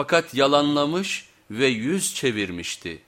Fakat yalanlamış ve yüz çevirmişti.